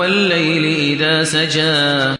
وَاللَّيْلِ إِذَا سَجَىٰ.